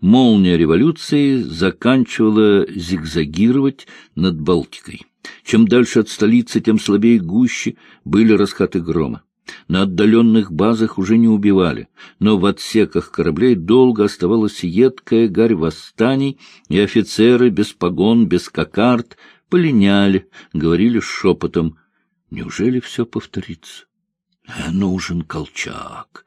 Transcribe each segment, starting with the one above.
молния революции заканчивала зигзагировать над Балтикой. Чем дальше от столицы, тем слабее и гуще были раскаты грома. На отдаленных базах уже не убивали, но в отсеках кораблей долго оставалась едкая гарь восстаний, и офицеры без погон, без кокард полиняли, говорили шепотом. Неужели все повторится? Э, нужен Колчак.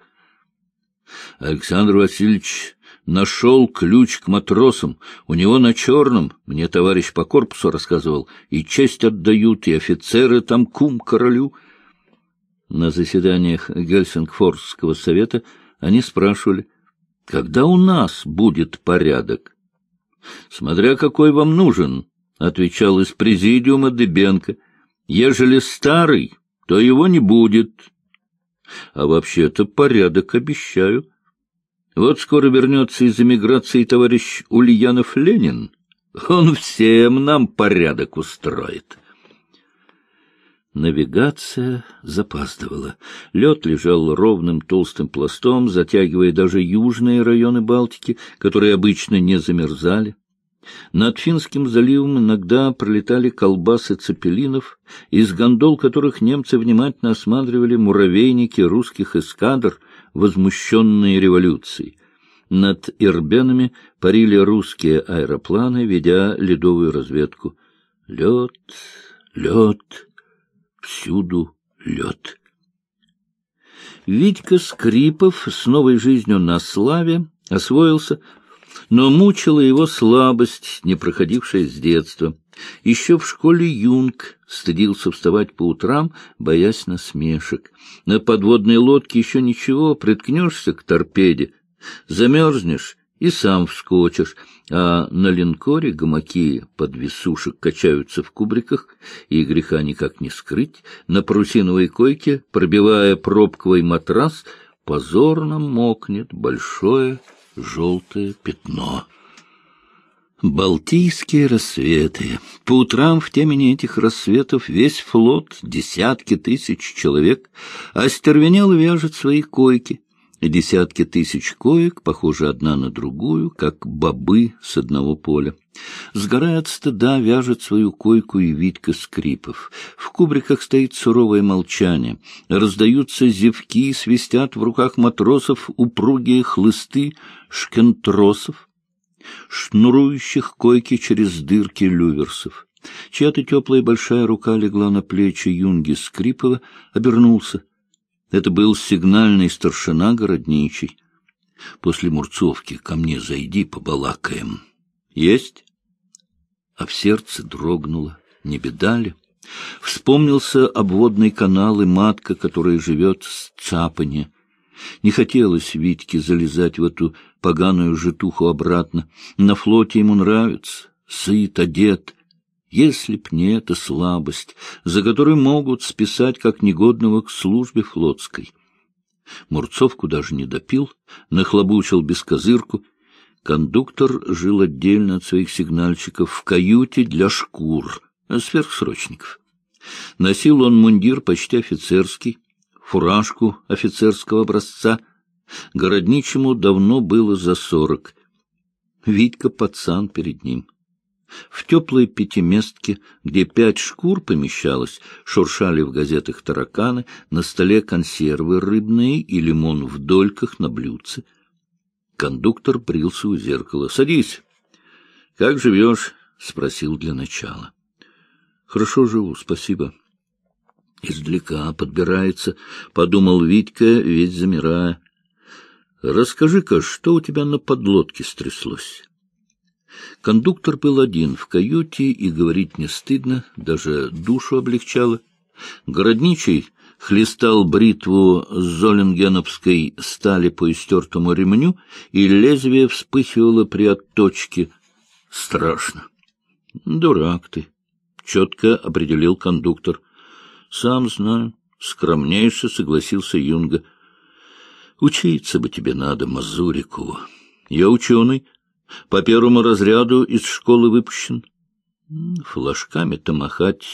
Александр Васильевич нашел ключ к матросам. У него на черном, мне товарищ по корпусу рассказывал, и честь отдают, и офицеры там кум королю. На заседаниях Гельсингфорского совета они спрашивали, когда у нас будет порядок? — Смотря какой вам нужен, — отвечал из президиума Дебенко. — Ежели старый, то его не будет. А вообще-то порядок обещаю. Вот скоро вернется из эмиграции товарищ Ульянов-Ленин. Он всем нам порядок устроит. Навигация запаздывала. Лед лежал ровным толстым пластом, затягивая даже южные районы Балтики, которые обычно не замерзали. Над Финским заливом иногда пролетали колбасы цепелинов, из гондол которых немцы внимательно осматривали муравейники русских эскадр, возмущенные революцией. Над Ирбенами парили русские аэропланы, ведя ледовую разведку. Лед, лед, всюду лед. Витька Скрипов с новой жизнью на славе освоился но мучила его слабость, не проходившая с детства. Еще в школе Юнг стыдился вставать по утрам, боясь насмешек. На подводной лодке еще ничего, приткнешься к торпеде, замерзнешь и сам вскочишь, а на линкоре гамаки под весушек качаются в кубриках, и греха никак не скрыть, на парусиновой койке, пробивая пробковый матрас, позорно мокнет большое желтое пятно. Балтийские рассветы. По утрам в темени этих рассветов весь флот, десятки тысяч человек, остервенело вяжет свои койки, и десятки тысяч коек похожи одна на другую, как бобы с одного поля. Сгорая от стыда, вяжет свою койку и Витька Скрипов. В кубриках стоит суровое молчание. Раздаются зевки, свистят в руках матросов упругие хлысты шкентросов, шнурующих койки через дырки люверсов. Чья-то теплая большая рука легла на плечи юнги Скрипова, обернулся. Это был сигнальный старшина городничий. После Мурцовки ко мне зайди, побалакаем. Есть? А в сердце дрогнуло. Не беда ли? Вспомнился обводный канал и матка, которая живет с цапанья. Не хотелось Витьке залезать в эту поганую житуху обратно. На флоте ему нравится, сыт, одет, если б не эта слабость, за которую могут списать как негодного к службе флотской. Мурцовку даже не допил, нахлобучил бескозырку. Кондуктор жил отдельно от своих сигнальщиков в каюте для шкур, сверхсрочников. Носил он мундир почти офицерский, фуражку офицерского образца. Городничему давно было за сорок. Витька пацан перед ним — в теплой пятиместке, где пять шкур помещалось, шуршали в газетах тараканы, на столе консервы рыбные и лимон в дольках на блюдце. Кондуктор брился у зеркала. — Садись. — Как живешь? — спросил для начала. — Хорошо живу, спасибо. — Издалека подбирается, — подумал Витька, весь замирая. — Расскажи-ка, что у тебя на подлодке стряслось? Кондуктор был один в каюте, и говорить не стыдно, даже душу облегчало. Городничий хлестал бритву золингеновской стали по истертому ремню, и лезвие вспыхивало при отточке. Страшно. — Дурак ты, — четко определил кондуктор. — Сам знаю, — скромнейше согласился Юнга. — Учиться бы тебе надо, Мазурику. Я ученый, — по первому разряду из школы выпущен. Флажками-то махать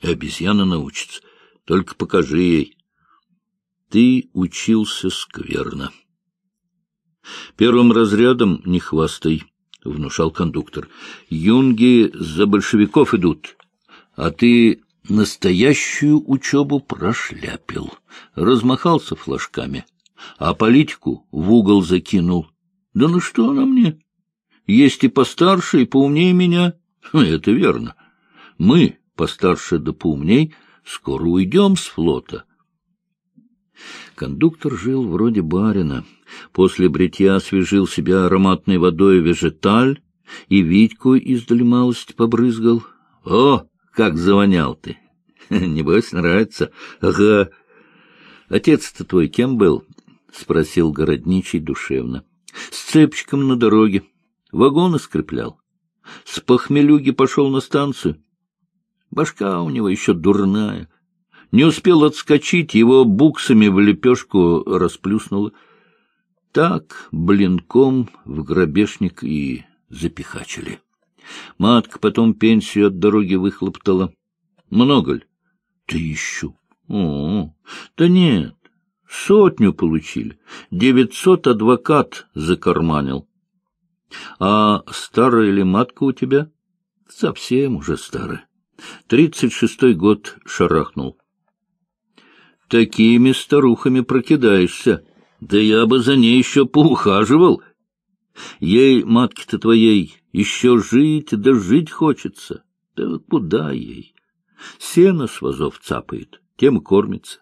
и обезьяна научится. Только покажи ей. Ты учился скверно. Первым разрядом не хвастай, — внушал кондуктор. Юнги за большевиков идут, а ты настоящую учебу прошляпил, размахался флажками, а политику в угол закинул. Да ну что она мне? Есть и постарше, и поумнее меня. Это верно. Мы, постарше да поумней, скоро уйдем с флота. Кондуктор жил вроде барина. После бритья освежил себя ароматной водой вежеталь и Витьку издали малость побрызгал. — О, как завонял ты! Небось, нравится. Ага. Отец-то твой кем был? — спросил городничий душевно. — С цепчиком на дороге. Вагоны скреплял. С похмелюги пошел на станцию. Башка у него еще дурная. Не успел отскочить, его буксами в лепешку расплюснуло. Так блинком в гробешник и запихачили. Матка потом пенсию от дороги выхлоптала. Много ли? Тысячу. О, да нет, сотню получили. Девятьсот адвокат закарманил. А старая ли матка у тебя? Совсем уже старая. Тридцать шестой год шарахнул. Такими старухами прокидаешься. Да я бы за ней еще поухаживал. Ей, матке-то твоей, еще жить да жить хочется. Да куда ей? Сено с вазов цапает, тем и кормится.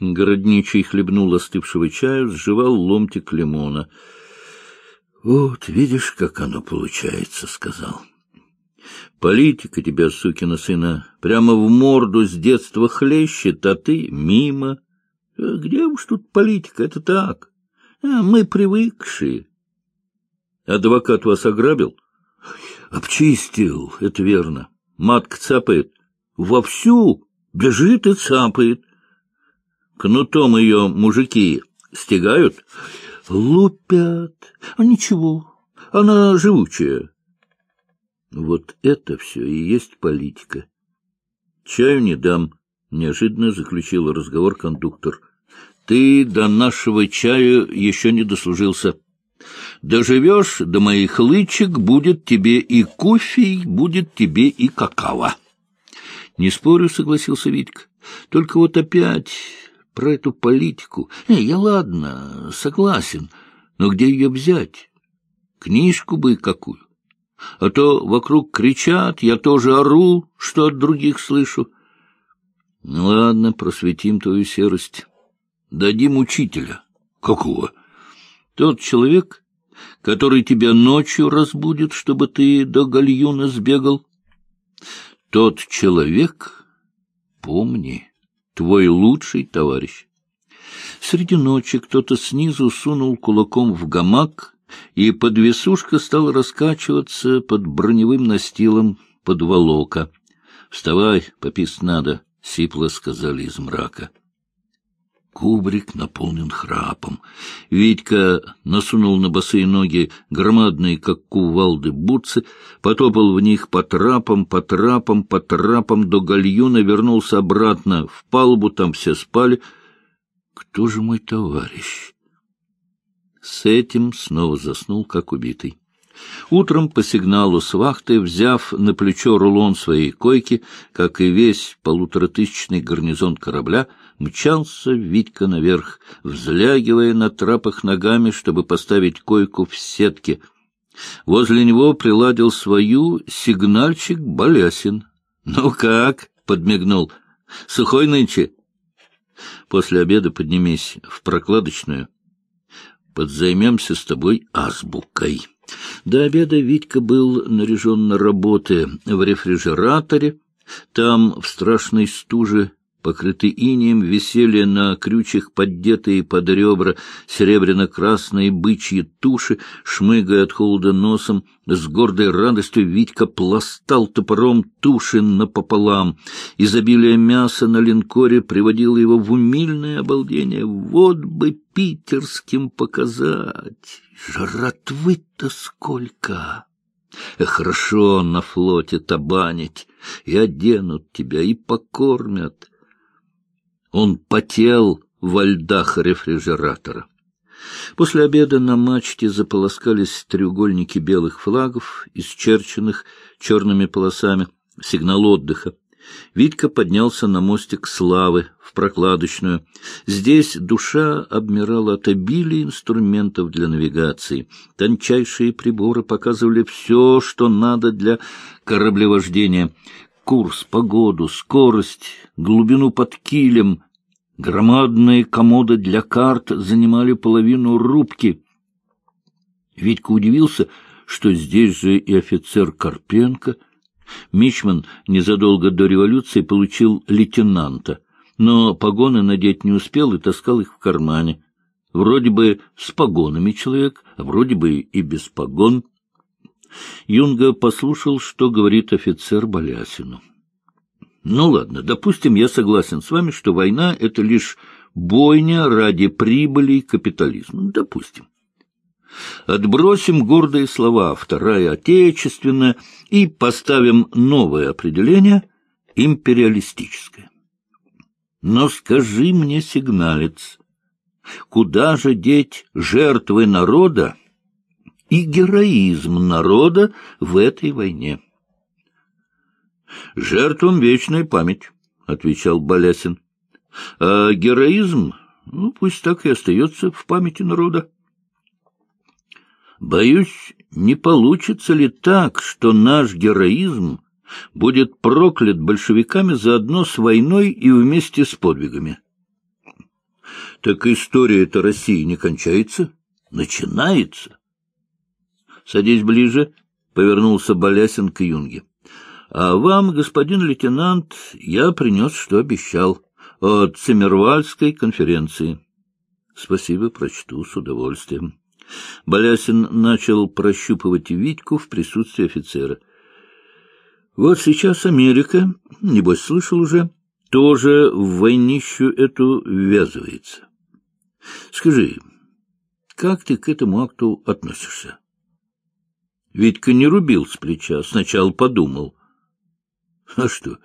Городничий хлебнул остывшего чаю, сживал ломтик лимона. — Вот, видишь, как оно получается, — сказал. — Политика тебя, сукина сына, прямо в морду с детства хлещет, а ты мимо. Где уж тут политика, это так. А мы привыкшие. Адвокат вас ограбил? Обчистил, это верно. Матка цапает. Вовсю бежит и цапает. Кнутом ее мужики стегают? Лупят. А ничего, она живучая. Вот это все и есть политика. Чаю не дам, — неожиданно заключил разговор кондуктор. Ты до нашего чаю еще не дослужился. Доживешь до моих лычек, будет тебе и кофе, будет тебе и какао. Не спорю, согласился Витька. Только вот опять про эту политику. Не, я ладно, согласен, но где ее взять? Книжку бы какую. А то вокруг кричат, я тоже ору, что от других слышу. Ну ладно, просветим твою серость. Дадим учителя. Какого? Тот человек, который тебя ночью разбудит, чтобы ты до гальюна сбегал. Тот человек, помни, твой лучший товарищ. Среди ночи кто-то снизу сунул кулаком в гамак, и подвесушка стала раскачиваться под броневым настилом подволока. — Вставай, попись надо, — сипло сказали из мрака. Кубрик наполнен храпом. Витька насунул на босые ноги громадные, как кувалды, бутсы, потопал в них по трапам, по трапам, по трапам до гальюна, вернулся обратно в палубу, там все спали. Кто же мой товарищ? С этим снова заснул, как убитый. Утром по сигналу с вахты, взяв на плечо рулон своей койки, как и весь полуторатысячный гарнизон корабля, мчался Витька наверх, взлягивая на трапах ногами, чтобы поставить койку в сетке. Возле него приладил свою сигнальчик Балясин. — Ну как? — подмигнул. — Сухой нынче? После обеда поднимись в прокладочную. Подзаймемся с тобой азбукой. До обеда Витька был наряжен на работы в рефрижераторе. Там, в страшной стуже, покрытый инием, висели на крючьях поддетые под ребра серебряно-красные бычьи туши, шмыгая от холода носом, с гордой радостью Витька пластал топором туши напополам. Изобилие мяса на линкоре приводило его в умильное обалдение. Вот бы питерским показать! Жратвы-то сколько! Хорошо на флоте табанить, и оденут тебя, и покормят. Он потел во льдах рефрижератора. После обеда на мачте заполоскались треугольники белых флагов, исчерченных черными полосами, сигнал отдыха. Витька поднялся на мостик славы в прокладочную. Здесь душа обмирала от обилия инструментов для навигации. Тончайшие приборы показывали все, что надо для кораблевождения. Курс, погоду, скорость, глубину под килем. Громадные комоды для карт занимали половину рубки. Витька удивился, что здесь же и офицер Карпенко — Мичман незадолго до революции получил лейтенанта, но погоны надеть не успел и таскал их в кармане. Вроде бы с погонами человек, а вроде бы и без погон. Юнга послушал, что говорит офицер Балясину. — Ну ладно, допустим, я согласен с вами, что война — это лишь бойня ради прибыли капитализма. Допустим. Отбросим гордые слова «Вторая Отечественная» и поставим новое определение «империалистическое». Но скажи мне, сигналец, куда же деть жертвы народа и героизм народа в этой войне? «Жертвам вечная память», — отвечал Балясин. «А героизм, ну, пусть так и остается в памяти народа». Боюсь, не получится ли так, что наш героизм будет проклят большевиками заодно с войной и вместе с подвигами? Так история эта России не кончается, начинается. Садись ближе, — повернулся Болясин к Юнге. А вам, господин лейтенант, я принес, что обещал, от Циммервальской конференции. Спасибо, прочту с удовольствием. Болясин начал прощупывать Витьку в присутствии офицера. Вот сейчас Америка, небось слышал уже, тоже в войнищу эту ввязывается. Скажи, как ты к этому акту относишься? Витька не рубил с плеча, сначала подумал. А что,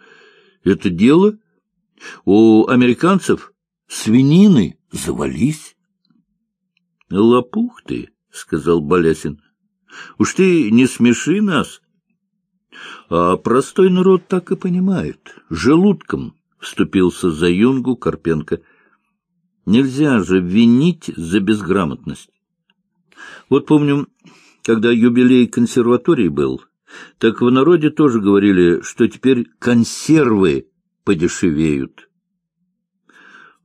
это дело? У американцев свинины завались. — Лопух ты, — сказал Балясин. — Уж ты не смеши нас. А простой народ так и понимает. Желудком вступился за юнгу Карпенко. Нельзя же винить за безграмотность. Вот помню, когда юбилей консерватории был, так в народе тоже говорили, что теперь консервы подешевеют.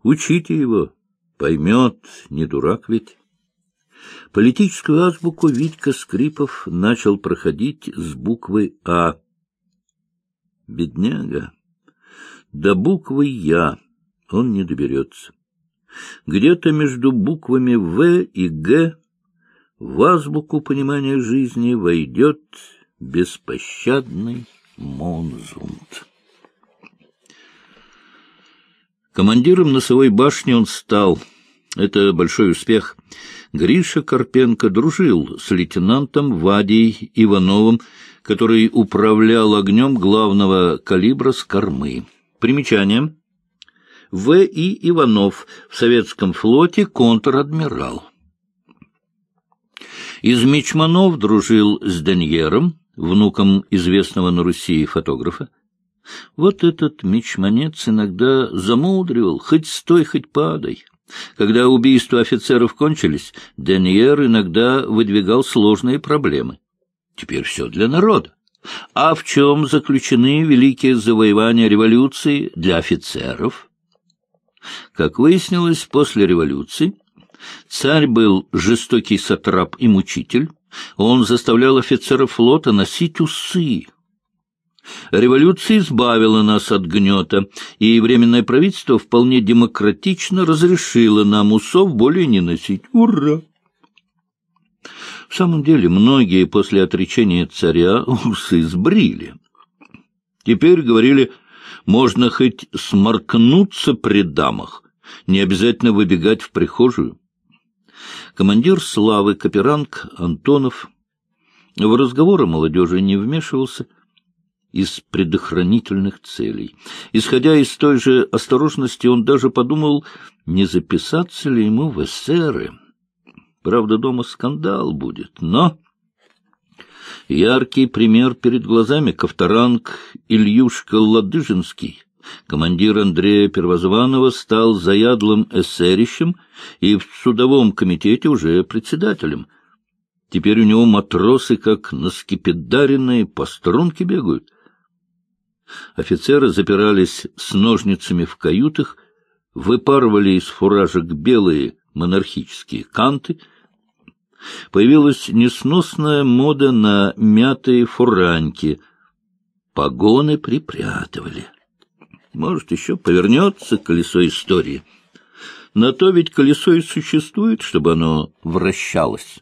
Учите его, поймет, не дурак ведь. Политическую азбуку Витька Скрипов начал проходить с буквы «А». Бедняга. До буквы «Я» он не доберется. Где-то между буквами «В» и «Г» в азбуку понимания жизни войдет беспощадный Монзунд. Командиром носовой башни он стал. Это большой успех — Гриша Карпенко дружил с лейтенантом Вадей Ивановым, который управлял огнем главного калибра с кормы. Примечание. В. И. Иванов в советском флоте контр-адмирал. Из Мичманов дружил с Деньером, внуком известного на Руси фотографа. Вот этот мичманец иногда замудривал, хоть стой, хоть падай. Когда убийства офицеров кончились, Деньер иногда выдвигал сложные проблемы. Теперь все для народа. А в чем заключены великие завоевания революции для офицеров? Как выяснилось, после революции царь был жестокий сатрап и мучитель. Он заставлял офицеров флота носить усы, Революция избавила нас от гнета, и Временное правительство вполне демократично разрешило нам усов более не носить. Ура! В самом деле, многие после отречения царя усы сбрили. Теперь, говорили, можно хоть сморкнуться при дамах, не обязательно выбегать в прихожую. Командир славы Каперанг Антонов в разговоры молодежи не вмешивался, из предохранительных целей. Исходя из той же осторожности, он даже подумал, не записаться ли ему в эсеры. Правда, дома скандал будет, но... Яркий пример перед глазами — Ковторанг Ильюшка Ладыжинский. Командир Андрея Первозванного стал заядлым эсерищем и в судовом комитете уже председателем. Теперь у него матросы, как на скипидаренные, по струнке бегают. Офицеры запирались с ножницами в каютах, выпарывали из фуражек белые монархические канты. Появилась несносная мода на мятые фураньки. Погоны припрятывали. Может, еще повернется колесо истории. На то ведь колесо и существует, чтобы оно вращалось.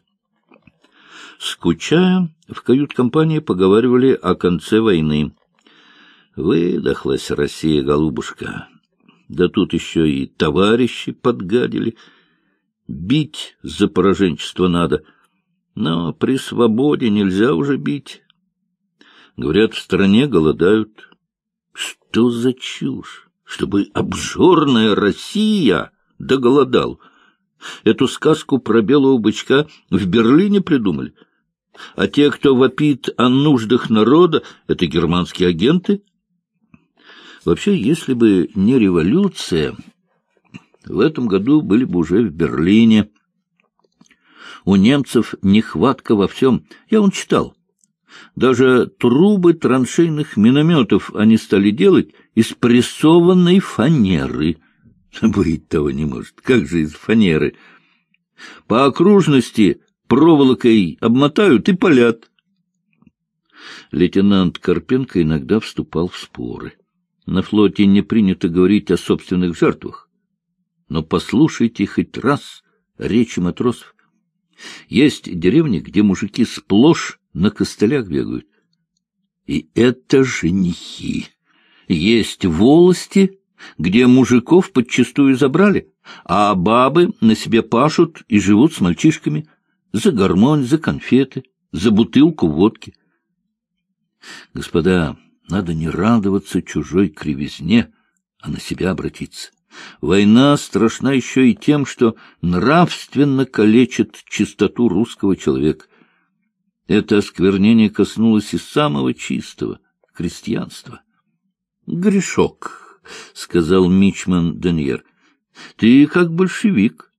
Скучая, в кают-компании поговаривали о конце войны. Выдохлась Россия, голубушка. Да тут еще и товарищи подгадили. Бить за пораженчество надо. Но при свободе нельзя уже бить. Говорят, в стране голодают. Что за чушь? Чтобы обжорная Россия доголодал. Эту сказку про белого бычка в Берлине придумали. А те, кто вопит о нуждах народа, это германские агенты. Вообще, если бы не революция, в этом году были бы уже в Берлине. У немцев нехватка во всем. Я он читал. Даже трубы траншейных минометов они стали делать из прессованной фанеры. Быть того не может. Как же из фанеры? По окружности проволокой обмотают и палят. Лейтенант Карпенко иногда вступал в споры. На флоте не принято говорить о собственных жертвах. Но послушайте хоть раз речи матросов. Есть деревни, где мужики сплошь на костылях бегают. И это женихи. Есть волости, где мужиков подчистую забрали, а бабы на себе пашут и живут с мальчишками за гармонь, за конфеты, за бутылку водки. Господа, надо не радоваться чужой кривизне, а на себя обратиться. Война страшна еще и тем, что нравственно калечит чистоту русского человека. Это осквернение коснулось и самого чистого — крестьянства. — Грешок, — сказал Мичман Деньер, — ты как большевик.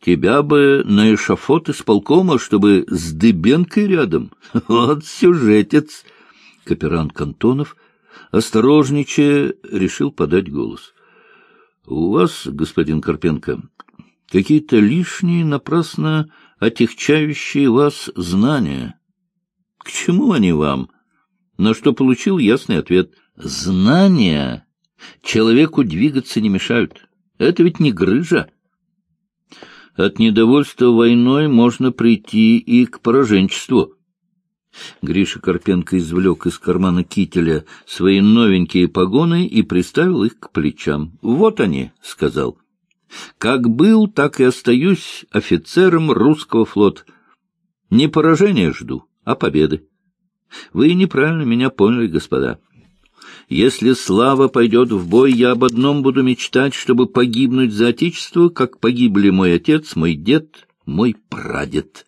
Тебя бы на эшафот исполкома, чтобы с Дыбенкой рядом. Вот сюжетец. Каперан Кантонов, осторожничая, решил подать голос. — У вас, господин Карпенко, какие-то лишние, напрасно отягчающие вас знания. К чему они вам? На что получил ясный ответ. Знания человеку двигаться не мешают. Это ведь не грыжа. От недовольства войной можно прийти и к пораженчеству. Гриша Карпенко извлек из кармана кителя свои новенькие погоны и приставил их к плечам. — Вот они, — сказал. Как был, так и остаюсь офицером русского флота. Не поражения жду, а победы. Вы неправильно меня поняли, господа. Если слава пойдет в бой, я об одном буду мечтать, чтобы погибнуть за Отечество, как погибли мой отец, мой дед, мой прадед.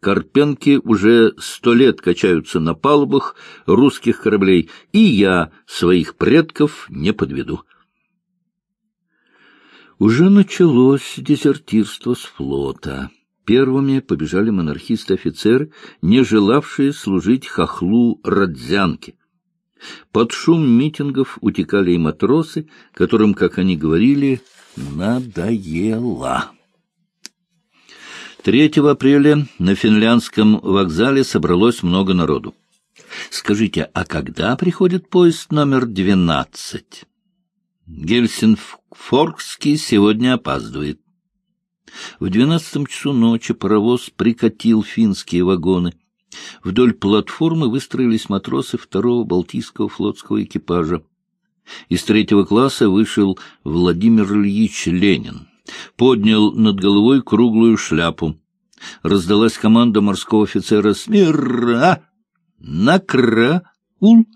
Карпенки уже сто лет качаются на палубах русских кораблей, и я своих предков не подведу. Уже началось дезертирство с флота. Первыми побежали монархисты-офицеры, не желавшие служить хохлу Родзянке. Под шум митингов утекали и матросы, которым, как они говорили, надоело. 3 апреля на финляндском вокзале собралось много народу. Скажите, а когда приходит поезд номер 12? Гельсинфоркский сегодня опаздывает. В двенадцатом часу ночи паровоз прикатил финские вагоны. Вдоль платформы выстроились матросы второго Балтийского флотского экипажа. Из третьего класса вышел Владимир Ильич Ленин. Поднял над головой круглую шляпу. Раздалась команда морского офицера «Смирра! Накра-ул!»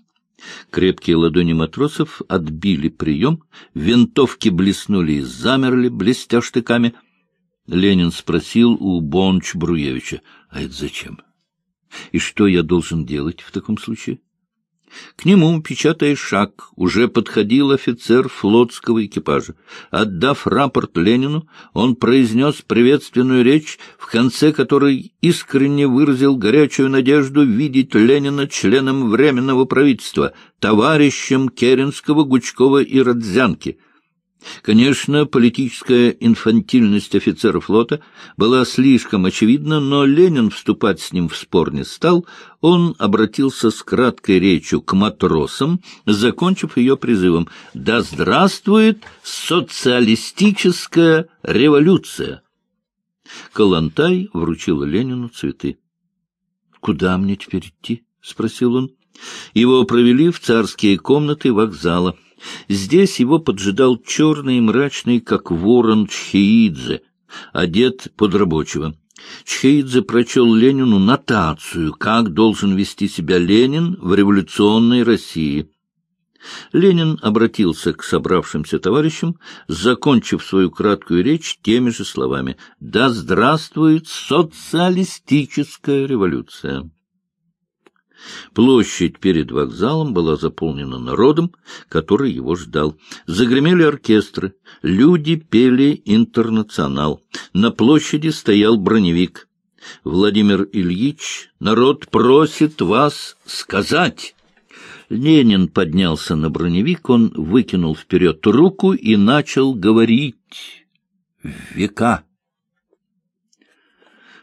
Крепкие ладони матросов отбили прием, винтовки блеснули и замерли, блестя штыками. Ленин спросил у Бонч-Бруевича, а это зачем? И что я должен делать в таком случае? К нему, печатая шаг, уже подходил офицер флотского экипажа. Отдав рапорт Ленину, он произнес приветственную речь, в конце которой искренне выразил горячую надежду видеть Ленина членом Временного правительства, товарищем Керенского, Гучкова и Родзянки — Конечно, политическая инфантильность офицера флота была слишком очевидна, но Ленин вступать с ним в спор не стал. Он обратился с краткой речью к матросам, закончив ее призывом «Да здравствует социалистическая революция!» Калантай вручил Ленину цветы. «Куда мне теперь идти?» — спросил он. Его провели в царские комнаты вокзала. Здесь его поджидал черный и мрачный, как ворон Чхеидзе, одет под рабочего. Чхеидзе прочел Ленину нотацию, как должен вести себя Ленин в революционной России. Ленин обратился к собравшимся товарищам, закончив свою краткую речь теми же словами «Да здравствует социалистическая революция!» Площадь перед вокзалом была заполнена народом, который его ждал. Загремели оркестры, люди пели «Интернационал». На площади стоял броневик. «Владимир Ильич, народ просит вас сказать». Ленин поднялся на броневик, он выкинул вперед руку и начал говорить. «Века!»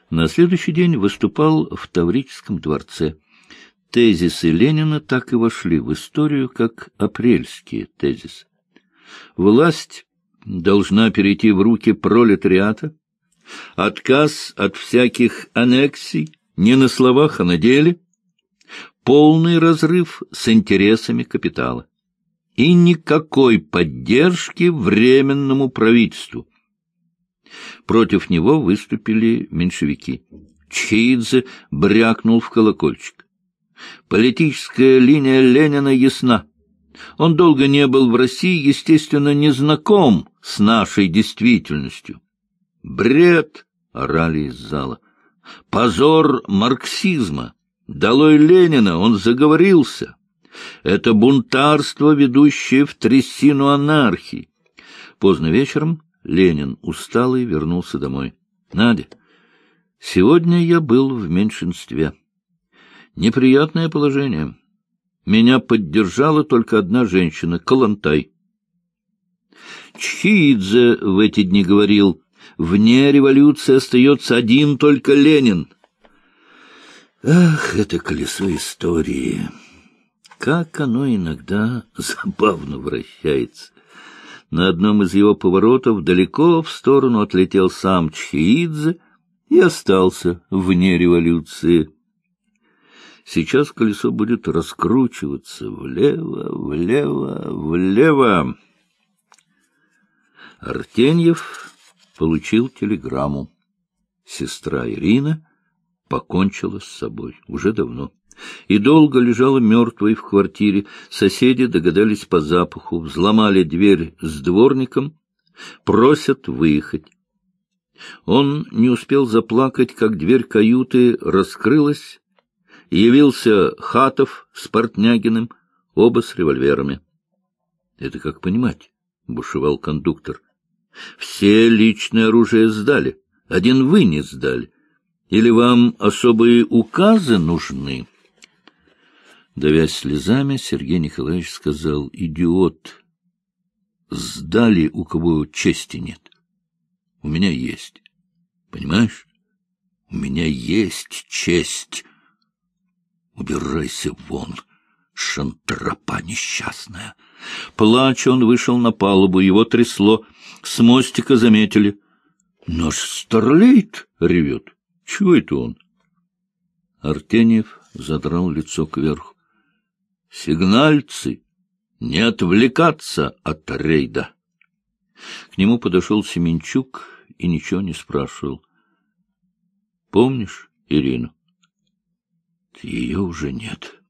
На следующий день выступал в Таврическом дворце тезисы Ленина так и вошли в историю как апрельские тезисы. Власть должна перейти в руки пролетариата, отказ от всяких аннексий, не на словах, а на деле, полный разрыв с интересами капитала и никакой поддержки временному правительству. Против него выступили меньшевики. Чхидзе брякнул в колокольчик. Политическая линия Ленина ясна. Он долго не был в России, естественно, не знаком с нашей действительностью. «Бред!» — орали из зала. «Позор марксизма! Долой Ленина! Он заговорился!» Это бунтарство, ведущее в трясину анархии. Поздно вечером Ленин, усталый, вернулся домой. — Надя, сегодня я был в меньшинстве. Неприятное положение. Меня поддержала только одна женщина — Калантай. Чхидзе в эти дни говорил, вне революции остается один только Ленин. Ах, это колесо истории! Как оно иногда забавно вращается. На одном из его поворотов далеко в сторону отлетел сам Чхиидзе и остался вне революции. Сейчас колесо будет раскручиваться влево, влево, влево. Артеньев получил телеграмму. Сестра Ирина покончила с собой уже давно и долго лежала мертвой в квартире. Соседи догадались по запаху, взломали дверь с дворником, просят выехать. Он не успел заплакать, как дверь каюты раскрылась, Явился Хатов с Портнягиным, оба с револьверами. — Это как понимать? — бушевал кондуктор. — Все личное оружие сдали, один вы не сдали. Или вам особые указы нужны? Давясь слезами, Сергей Николаевич сказал, — Идиот! Сдали, у кого чести нет. У меня есть. Понимаешь? У меня есть честь. Убирайся вон, шантропа несчастная. Плача он вышел на палубу, его трясло. С мостика заметили. Наш старлейт ревет. Чего это он? Артеньев задрал лицо кверху. Сигнальцы, не отвлекаться от рейда. К нему подошел Семенчук и ничего не спрашивал. Помнишь Ирину? Ее уже нет.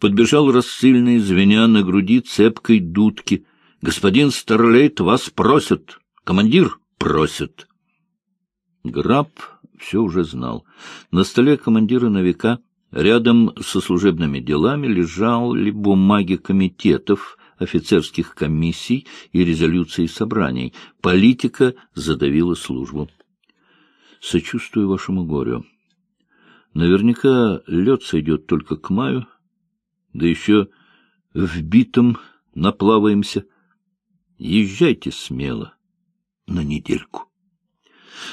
Подбежал рассыльный, звеня на груди цепкой дудки. — Господин Старлейт, вас просят. Командир просит. Граб все уже знал. На столе командира новика рядом со служебными делами лежали бумаги комитетов, офицерских комиссий и резолюций собраний. Политика задавила службу. Сочувствую вашему горю. Наверняка лед сойдет только к маю, да еще в наплаваемся. Езжайте смело на недельку.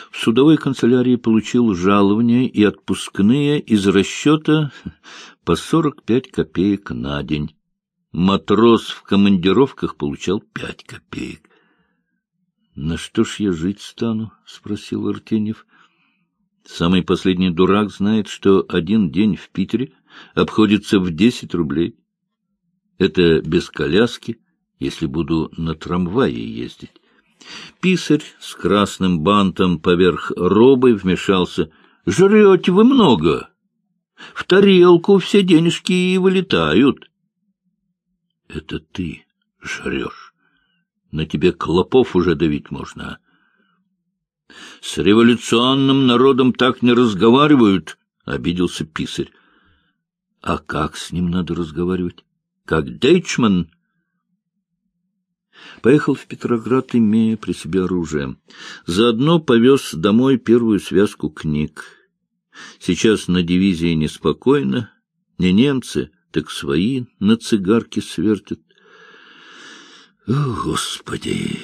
В судовой канцелярии получил жалование и отпускные из расчета по сорок пять копеек на день. Матрос в командировках получал пять копеек. — На что ж я жить стану? — спросил Артеньев. Самый последний дурак знает, что один день в Питере обходится в десять рублей. Это без коляски, если буду на трамвае ездить. Писарь с красным бантом поверх робы вмешался. — Жрете вы много. В тарелку все денежки и вылетают. — Это ты жрешь. На тебе клопов уже давить можно. — С революционным народом так не разговаривают, — обиделся писарь. — А как с ним надо разговаривать? Как Дейчман? Поехал в Петроград, имея при себе оружие. Заодно повез домой первую связку книг. Сейчас на дивизии неспокойно. Не немцы, так свои на цигарке свертят. Господи!